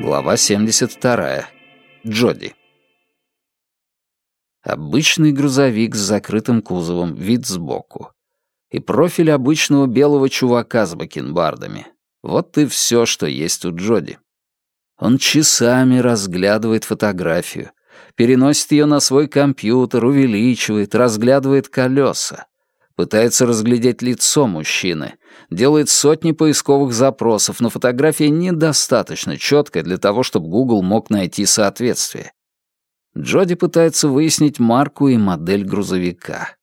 Глава 72. Джоди. Обычный грузовик с закрытым кузовом, вид сбоку. И профиль обычного белого чувака с бакенбардами. Вот и все, что есть у Джоди. Он часами разглядывает фотографию, переносит ее на свой компьютер, увеличивает, разглядывает колеса. Пытается разглядеть лицо мужчины, делает сотни поисковых запросов, но фотография недостаточно четкая для того, чтобы Google мог найти соответствие. Джоди пытается выяснить марку и модель грузовика.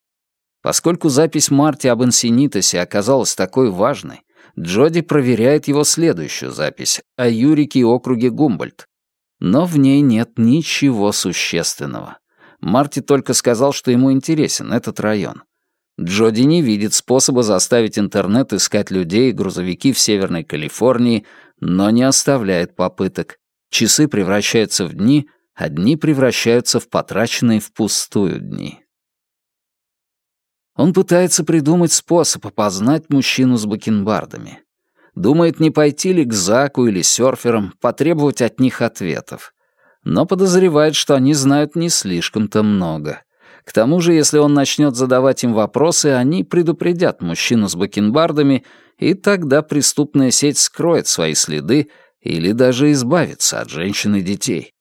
Поскольку запись Марти об инсинитосе оказалась такой важной, Джоди проверяет его следующую запись о Юрике и округе Гумбольд. Но в ней нет ничего существенного. Марти только сказал, что ему интересен этот район. Джоди не видит способа заставить интернет искать людей и грузовики в Северной Калифорнии, но не оставляет попыток. Часы превращаются в дни, а дни превращаются в потраченные впустую дни. Он пытается придумать способ опознать мужчину с бакенбардами. Думает, не пойти ли к Заку или серферам, потребовать от них ответов. Но подозревает, что они знают не слишком-то много. К тому же, если он начнет задавать им вопросы, они предупредят мужчину с бакенбардами, и тогда преступная сеть скроет свои следы или даже избавится от женщин и детей.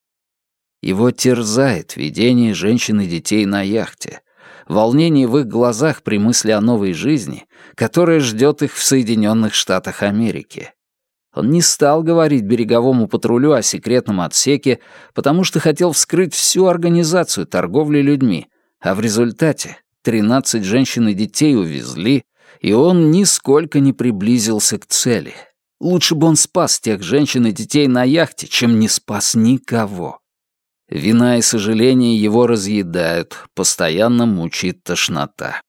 Его терзает видение женщин и детей на яхте, волнение в их глазах при мысли о новой жизни, которая ждет их в Соединенных Штатах Америки. Он не стал говорить береговому патрулю о секретном отсеке, потому что хотел вскрыть всю организацию торговли людьми, а в результате 13 женщин и детей увезли, и он нисколько не приблизился к цели. Лучше бы он спас тех женщин и детей на яхте, чем не спас никого. Вина и сожаление его разъедают, постоянно мучит тошнота.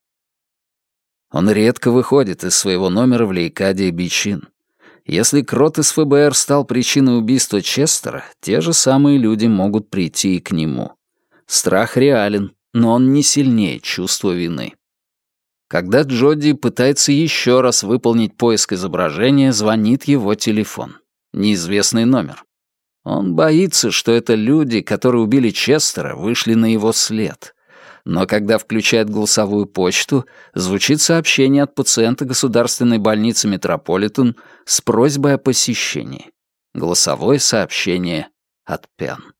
Он редко выходит из своего номера в Лейкаде и Бичин. Если Крот из ФБР стал причиной убийства Честера, те же самые люди могут прийти и к нему. Страх реален, но он не сильнее чувства вины. Когда Джоди пытается еще раз выполнить поиск изображения, звонит его телефон. Неизвестный номер. Он боится, что это люди, которые убили Честера, вышли на его след. Но когда включает голосовую почту, звучит сообщение от пациента государственной больницы Метрополитен с просьбой о посещении. Голосовое сообщение от Пен.